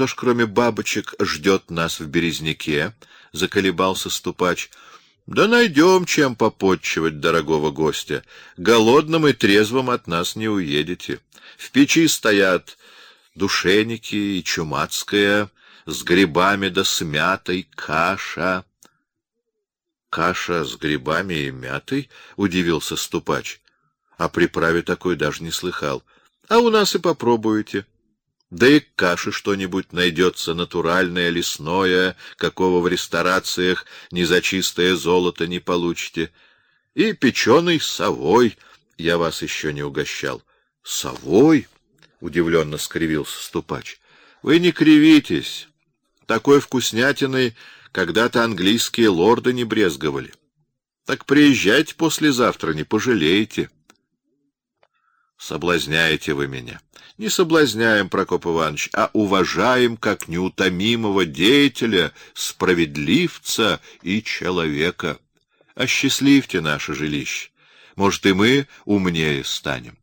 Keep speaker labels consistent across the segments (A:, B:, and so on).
A: Что ж, кроме бабочек, ждет нас в березняке? Заколебался ступач. Да найдем, чем попотчевать дорогого гостя. Голодным и трезвым от нас не уедете. В печи стоят душеники и чумацкая с грибами да с мятой каша. Каша с грибами и мятой? удивился ступач. А приправе такой даже не слыхал. А у нас и попробуйте. Да и каши что-нибудь найдется натуральное, лесное, какого в ресторациях ни за чистое золото не получите. И печеный совой я вас еще не угощал. Совой? удивленно скривился ступач. Вы не кривитесь. Такой вкуснятиной когда-то английские лорды не брезговали. Так приезжайте послезавтра, не пожалеете. Соблазняете вы меня. Не соблазняем, Прокоп Иванович, а уважаем как неутомимого деятеля, справедливца и человека. Осчастливьте наше жилище. Может, и мы умнее станем.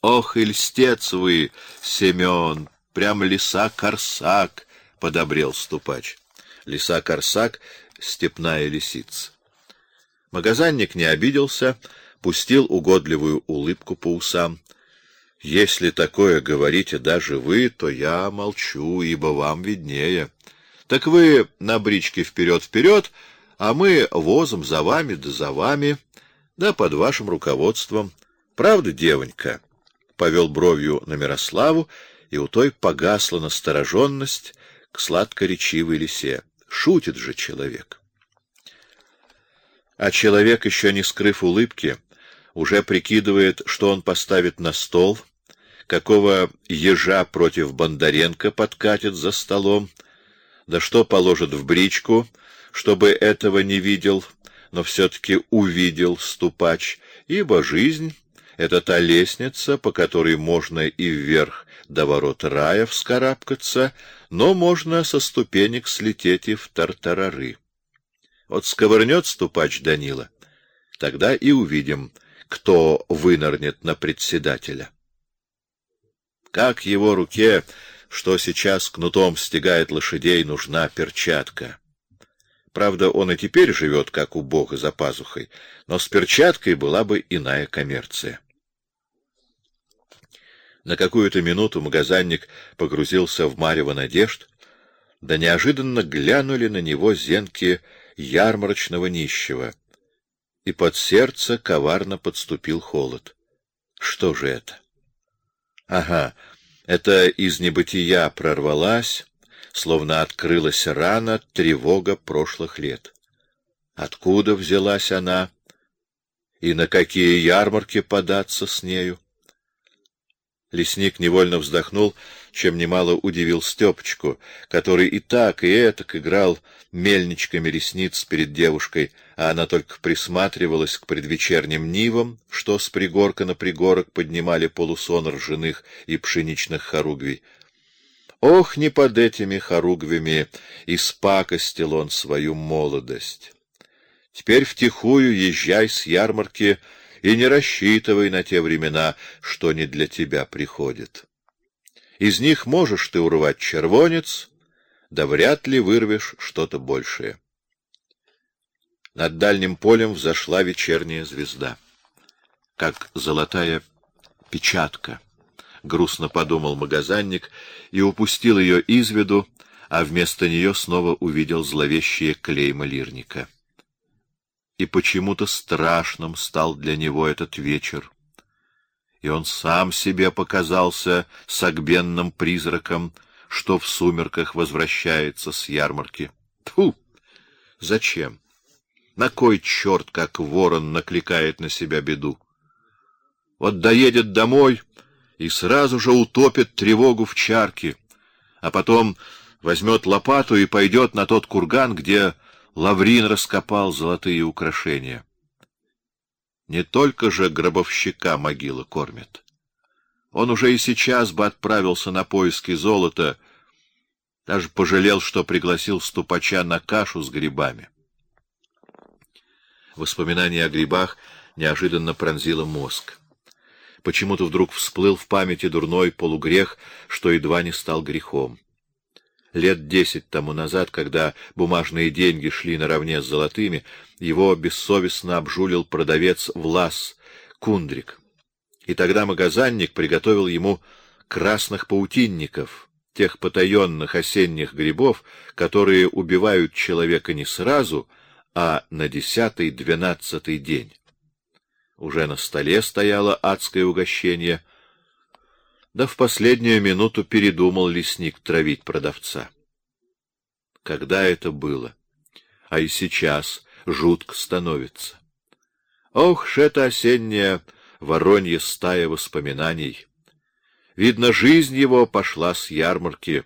A: Ох, и льстец вы, Семен, прям лиса-корсак, — подобрел ступач. Лиса-корсак — степная лисица. Магазинник не обиделся, пустил угодливую улыбку по усам. Если такое говорите даже вы, то я молчу, ибо вам виднее. Так вы на бричке вперед-вперед, а мы возом за вами да за вами, да под вашим руководством. Правда, девонька? повел бровью на Мирославу, и у той погасла настороженность к сладкоречивой лисе. Шутит же человек. А человек, еще не скрыв улыбки, уже прикидывает, что он поставит на стол, какого ежа против Бондаренко подкатит за столом, да что положит в бричку, чтобы этого не видел, но все-таки увидел ступач, ибо жизнь это та лестница, по которой можно и вверх до ворот рая вскарабкаться, но можно со ступенек слететь и в тартарары. Вот сковырнет ступач Данила, тогда и увидим, кто вынырнет на председателя. Как его руке, что сейчас кнутом стегает лошадей, нужна перчатка. Правда, он и теперь живет как у Бога за пазухой, но с перчаткой была бы иная коммерция. На какую-то минуту магазинник погрузился в марево надежд, да неожиданно глянули на него зенки ярмарочного нищего, и под сердце коварно подступил холод. Что же это? Ага, это из небытия прорвалась словно открылась рана, тревога прошлых лет. Откуда взялась она и на какие ярмарки податься с нею? Лесник невольно вздохнул, чем немало удивил Стёпочку, который и так, и этак играл мельничками ресниц перед девушкой, а она только присматривалась к предвечерним нивам, что с пригорка на пригорок поднимали полусон ржаных и пшеничных хоругвий. Ох, не под этими хоругвями испакостил он свою молодость. Теперь втихую езжай с ярмарки и не рассчитывай на те времена, что не для тебя приходит. Из них можешь ты урвать червонец, да вряд ли вырвешь что-то большее. Над дальним полем взошла вечерняя звезда, как золотая печатка грустно подумал магазинник и упустил ее из виду, а вместо нее снова увидел зловещие клейма лирника. И почему-то страшным стал для него этот вечер. И он сам себе показался согбенным призраком, что в сумерках возвращается с ярмарки. Тьфу! Зачем? На кой черт, как ворон, накликает на себя беду? Вот доедет домой и сразу же утопит тревогу в чарке, а потом возьмет лопату и пойдет на тот курган, где Лаврин раскопал золотые украшения. Не только же гробовщика могила кормит. Он уже и сейчас бы отправился на поиски золота, даже пожалел, что пригласил ступача на кашу с грибами. Воспоминание о грибах неожиданно пронзило мозг. Почему-то вдруг всплыл в памяти дурной полугрех, что едва не стал грехом. Лет десять тому назад, когда бумажные деньги шли наравне с золотыми, его бессовестно обжулил продавец Влас Кундрик. И тогда магазинник приготовил ему красных паутинников, тех потаенных осенних грибов, которые убивают человека не сразу, а на десятый-двенадцатый день. Уже на столе стояло адское угощение, да в последнюю минуту передумал лесник травить продавца. Когда это было? А и сейчас жутко становится. Ох, ж это осенняя воронья стая воспоминаний! Видно, жизнь его пошла с ярмарки,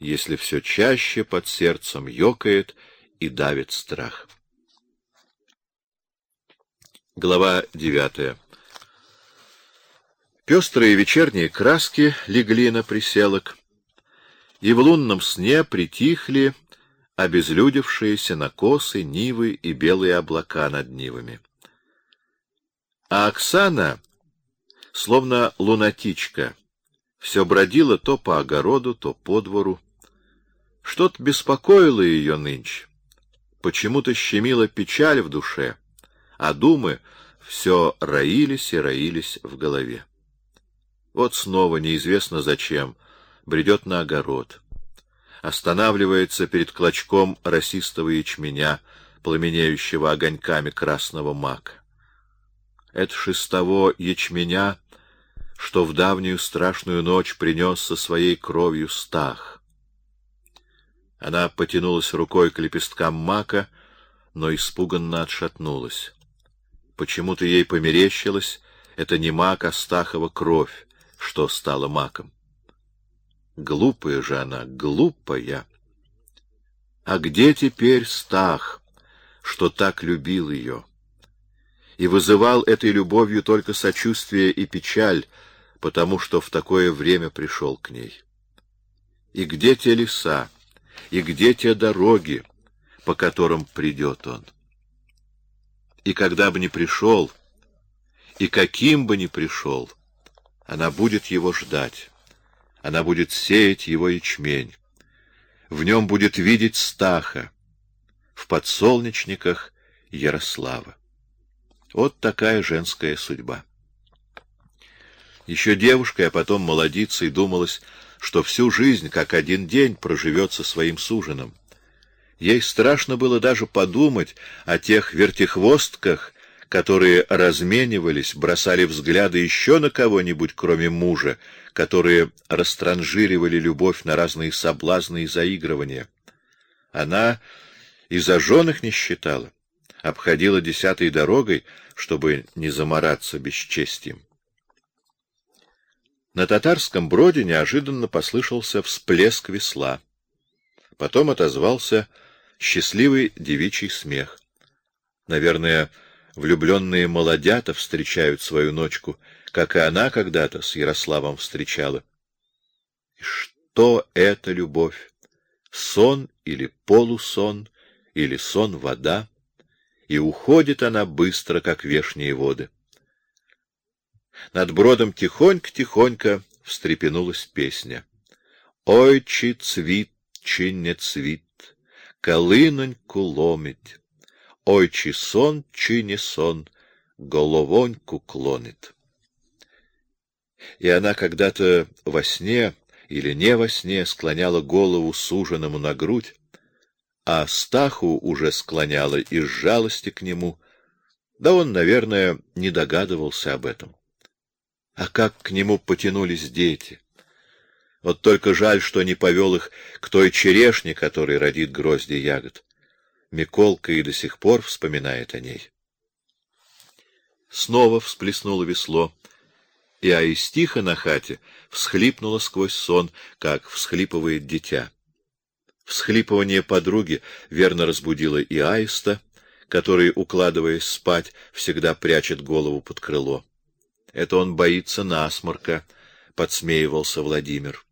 A: если все чаще под сердцем ёкает и давит страх. Глава девятая. Пестрые вечерние краски легли на приселок, и в лунном сне притихли обезлюдевшиеся накосы, нивы и белые облака над нивами. А Оксана, словно лунатичка, все бродила то по огороду, то по двору. Что-то беспокоило ее нынче. Почему-то щемила печаль в душе, а думы все роились и роились в голове. Вот снова, неизвестно зачем, бредет на огород. Останавливается перед клочком росистого ячменя, пламенеющего огоньками красного мака. Это шестого ячменя что в давнюю страшную ночь принес со своей кровью стах. Она потянулась рукой к лепесткам мака, но испуганно отшатнулась. Почему-то ей померещилось, это не мак, а стахова кровь, что стала маком. Глупая же она, глупая. А где теперь стах, что так любил ее? И вызывал этой любовью только сочувствие и печаль, потому что в такое время пришел к ней. И где те леса, и где те дороги, по которым придет он? И когда бы ни пришел, и каким бы ни пришел, она будет его ждать, она будет сеять его ячмень, в нем будет видеть Стаха, в подсолнечниках Ярослава. Вот такая женская судьба. Еще девушкой, а потом молодицей думалось, что всю жизнь, как один день, проживет со своим суженым. Ей страшно было даже подумать о тех вертихвостках, которые разменивались, бросали взгляды еще на кого-нибудь, кроме мужа, которые растранжиривали любовь на разные соблазны и заигрывания. Она и зажженных не считала, обходила десятой дорогой, чтобы не замораться бесчестием. На татарском броде неожиданно послышался всплеск весла. Потом отозвался счастливый девичий смех. Наверное, влюбленные молодята встречают свою ночку, как и она когда-то с Ярославом встречала. И что это любовь? Сон или полусон, или сон-вода? И уходит она быстро, как вешние воды. Над бродом тихонько-тихонько встрепенулась песня. Ой, чи цвіт, чи не цвіт, калиноньку ломить, Ой, чи сон, чи не сон, головоньку клонит. И она когда-то во сне или не во сне склоняла голову суженому на грудь, а Стаху уже склоняла из жалости к нему, да он, наверное, не догадывался об этом. А как к нему потянулись дети! Вот только жаль, что не повел их к той черешне, которая родит грозди ягод. Миколка и до сих пор вспоминает о ней. Снова всплеснуло весло, и Аистиха на хате всхлипнула сквозь сон, как всхлипывает дитя. Всхлипывание подруги верно разбудило и Аиста, который, укладываясь спать, всегда прячет голову под крыло. Это он боится насморка, подсмеивался Владимир.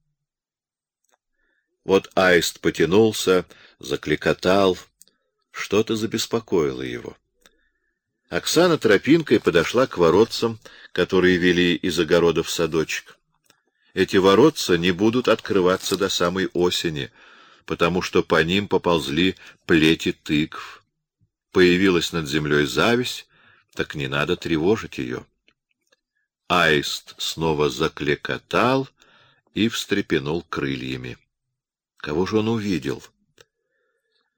A: Вот аист потянулся, закликотал, что-то забеспокоило его. Оксана тропинкой подошла к воротцам, которые вели из огорода в садочек. Эти воротца не будут открываться до самой осени, потому что по ним поползли плети тыкв. Появилась над землей зависть, так не надо тревожить ее. Аист снова заклекотал и встрепенул крыльями. Кого же он увидел? —